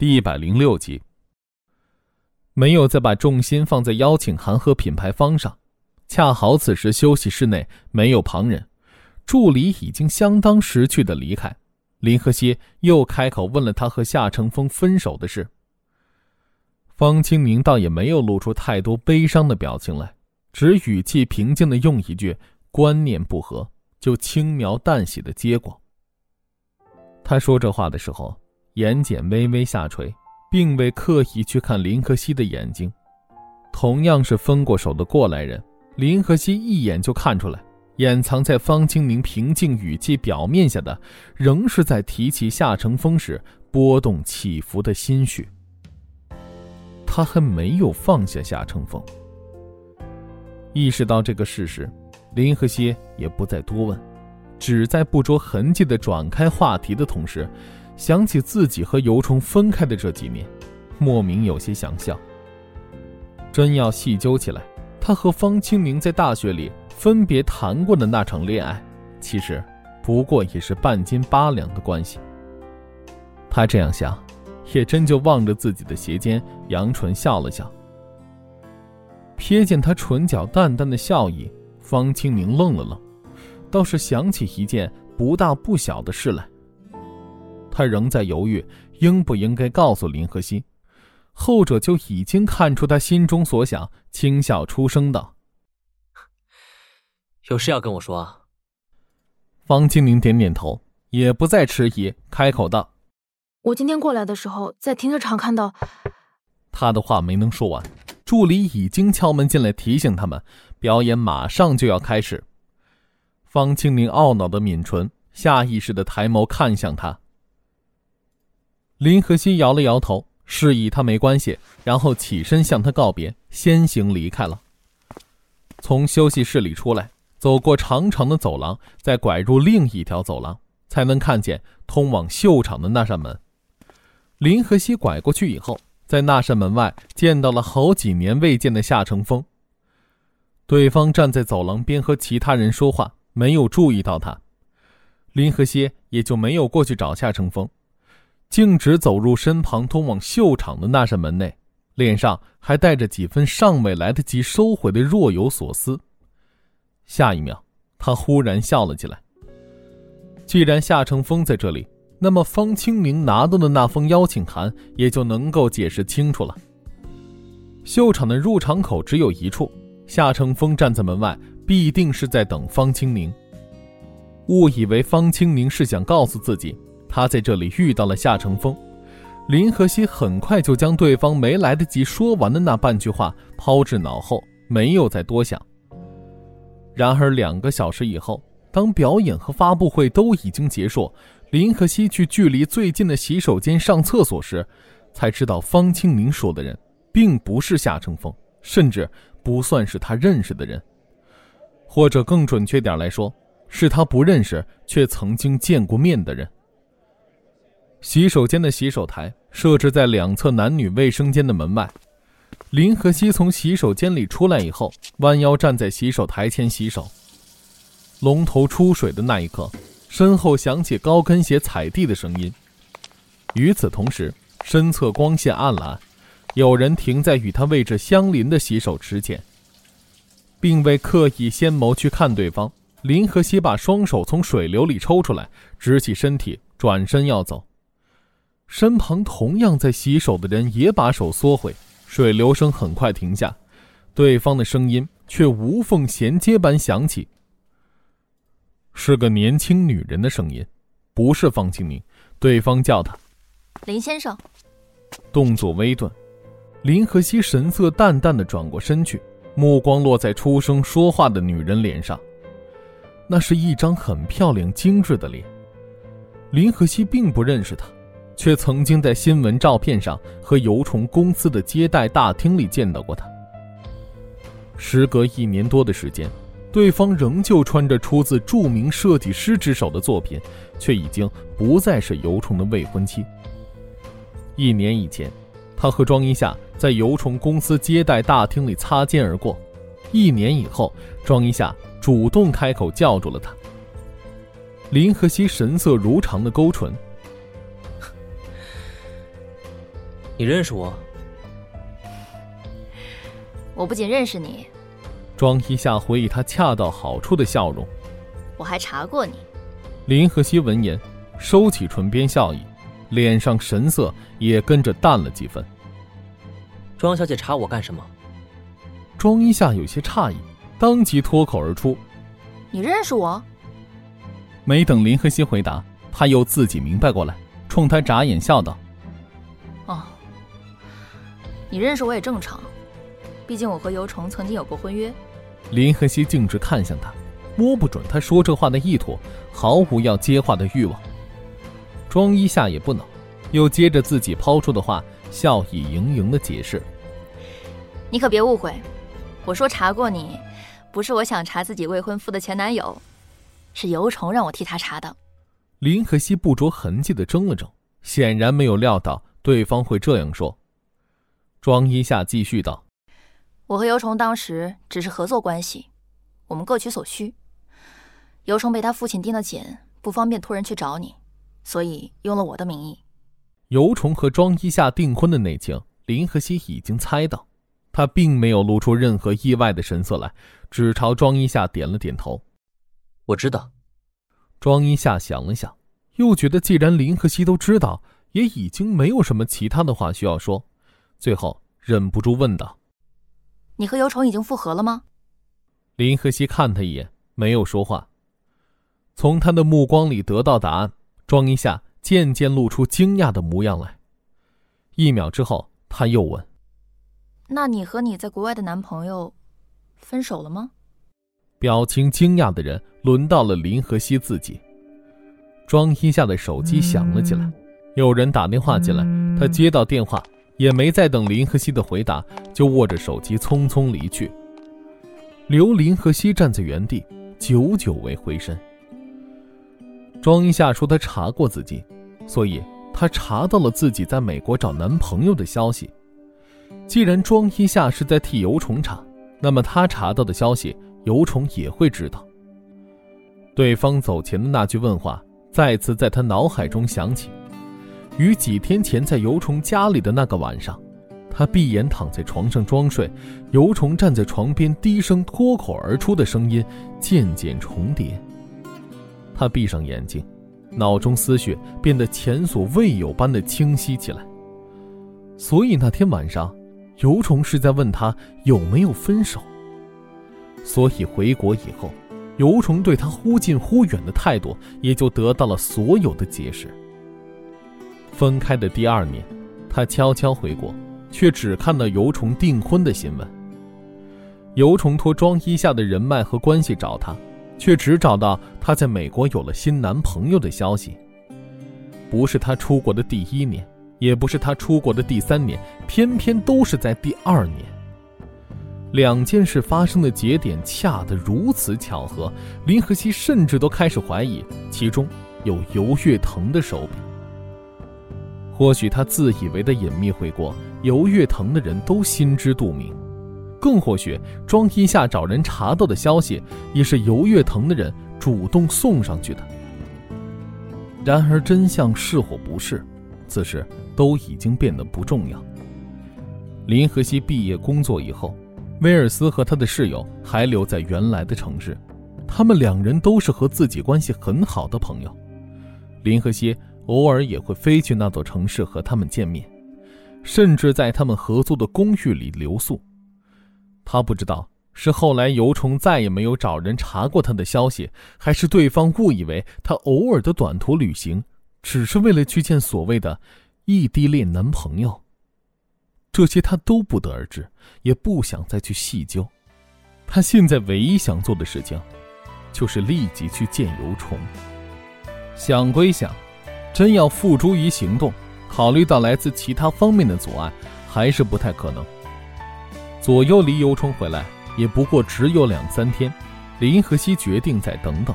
第一百零六集。没有再把重心放在邀请函和品牌方上，恰好此时休息室内没有旁人，助理已经相当识趣的离开。林和熙又开口问了他和夏乘风分手的事。方清明倒也没有露出太多悲伤的表情来，只语气平静的用一句“观念不合”，就轻描淡写的接过。他说这话的时候，眼睑微微下垂，并未刻意去看林和熙的眼睛。同样是分过手的过来人，林和熙一眼就看出来，掩藏在方清明平静语气表面下的，仍是在提起夏乘风时波动起伏的心绪。他还没有放下夏乘风。意识到这个事实，林和熙也不再多问，只在不着痕迹的转开话题的同时，想起自己和尤虫分开的这几年，莫名有些想笑。真要细究起来，他和方清明在大学里分别谈过的那场恋爱，其实不过也是半斤八两的关系。他这样想。也真就望着自己的鞋尖，扬唇笑了笑。瞥见他唇角淡淡的笑意，方清明愣了愣，倒是想起一件不大不小的事来。他仍在犹豫应不应该告诉林和熙，后者就已经看出他心中所想，轻笑出声道：“有事要跟我说啊。”方清明点点头，也不再迟疑，开口道。我今天过来的时候，在停车场看到。他的话没能说完，助理已经敲门进来提醒他们，表演马上就要开始。方清明懊恼的抿唇，下意识的抬眸看向他。林和熙摇了摇头，示意他没关系，然后起身向他告别，先行离开了。从休息室里出来，走过长长的走廊，再拐入另一条走廊，才能看见通往秀场的那扇门。林和熙拐过去以后，在那扇门外见到了好几年未见的夏乘风。对方站在走廊边和其他人说话，没有注意到他。林和熙也就没有过去找夏乘风，径直走入身旁通往秀场的那扇门内，脸上还带着几分尚未来得及收回的若有所思。下一秒，他忽然笑了起来。既然夏乘风在这里。那么方清明拿到的那封邀请函也就能够解释清楚了。秀场的入场口只有一处，夏乘风站在门外，必定是在等方清明。误以为方清明是想告诉自己，他在这里遇到了夏乘风，林和熙很快就将对方没来得及说完的那半句话抛至脑后，没有再多想。然而两个小时以后，当表演和发布会都已经结束。林和熙去距离最近的洗手间上厕所时，才知道方清明说的人并不是夏乘风，甚至不算是他认识的人，或者更准确点来说，是他不认识却曾经见过面的人。洗手间的洗手台设置在两侧男女卫生间的门外，林和熙从洗手间里出来以后，弯腰站在洗手台前洗手，龙头出水的那一刻。身后响起高跟鞋踩地的声音。与此同时，身侧光线暗蓝，有人停在与他位置相邻的洗手池前，并未刻意先眸去看对方。林和熙把双手从水流里抽出来，直起身体，转身要走。身旁同样在洗手的人也把手缩回，水流声很快停下，对方的声音却无缝衔接般响起。是个年轻女人的声音，不是方清明。对方叫他林先生，动作微顿。林和熙神色淡淡的转过身去，目光落在出声说话的女人脸上，那是一张很漂亮精致的脸。林和熙并不认识她，却曾经在新闻照片上和油虫公司的接待大厅里见到过他。时隔一年多的时间。对方仍旧穿着出自著名设计师之手的作品，却已经不再是尤虫的未婚妻。一年以前，他和庄一夏在尤虫公司接待大厅里擦肩而过；一年以后，庄一夏主动开口叫住了他。林和熙神色如常的勾唇：“你认识我？我不仅认识你，庄一夏回忆他恰到好处的笑容，我还查过你。林和熙闻言，收起唇边笑意，脸上神色也跟着淡了几分。庄小姐查我干什么？庄一夏有些诧异，当即脱口而出：“你认识我？”没等林和熙回答，他又自己明白过来，冲他眨眼笑道：“哦，你认识我也正常，毕竟我和尤虫曾经有过婚约。”林和熙径直看向他，摸不准他说这话的意图，毫无要接话的欲望。庄一夏也不恼，又接着自己抛出的话。笑意盈盈的解释：“你可别误会，我说查过你，不是我想查自己未婚夫的前男友，是尤虫让我替他查的。”林和熙不着痕迹的怔了怔，显然没有料到对方会这样说。庄一夏继续道：“我和尤虫当时只是合作关系，我们各取所需。尤虫被他父亲盯得紧，不方便托人去找你，所以用了我的名义。”尤虫和庄一夏订婚的内情，林和熙已经猜到，他并没有露出任何意外的神色来，只朝庄一夏点了点头。我知道。庄一夏想了想，又觉得既然林和熙都知道，也已经没有什么其他的话需要说，最后忍不住问道：“你和尤虫已经复合了吗？”林和熙看他一眼，没有说话。从他的目光里得到答案，庄一夏。渐渐露出惊讶的模样来。一秒之后，他又问：“那你和你在国外的男朋友分手了吗？”表情惊讶的人轮到了林和熙自己。庄一下的手机响了起来，有人打电话进来。他接到电话，也没再等林和熙的回答，就握着手机匆匆离去，留林和熙站在原地，久久未回身。庄一夏说：“他查过自己，所以他查到了自己在美国找男朋友的消息。既然庄一夏是在替尤虫查，那么他查到的消息，尤虫也会知道。”对方走前的那句问话再次在他脑海中响起，与几天前在尤虫家里的那个晚上，他闭眼躺在床上装睡，尤虫站在床边低声脱口而出的声音渐渐重叠。他闭上眼睛，脑中思绪变得前所未有般的清晰起来。所以那天晚上，尤虫是在问他有没有分手。所以回国以后，尤虫对他忽近忽远的态度也就得到了所有的解释。分开的第二年，他悄悄回国，却只看到尤虫订婚的新闻。尤虫托庄一下的人脉和关系找他。却只找到她在美国有了新男朋友的消息。不是她出国的第一年，也不是她出国的第三年，偏偏都是在第二年。两件事发生的节点恰得如此巧合，林和熙甚至都开始怀疑其中有尤月腾的手笔。或许他自以为的隐秘回国，尤月腾的人都心知肚明。更或许，庄一夏找人查到的消息，也是尤月腾的人主动送上去的。然而，真相是或不是，此时都已经变得不重要。林和熙毕业工作以后，威尔斯和他的室友还留在原来的城市，他们两人都是和自己关系很好的朋友。林和熙偶尔也会飞去那座城市和他们见面，甚至在他们合租的公寓里留宿。他不知道是后来尤虫再也没有找人查过他的消息，还是对方误以为他偶尔的短途旅行只是为了去见所谓的异地恋男朋友。这些他都不得而知，也不想再去细究。他现在唯一想做的事情，就是立即去见尤虫。想归想，真要付诸于行动，考虑到来自其他方面的阻碍，还是不太可能。左右离游冲回来也不过只有两三天，林和熙决定再等等。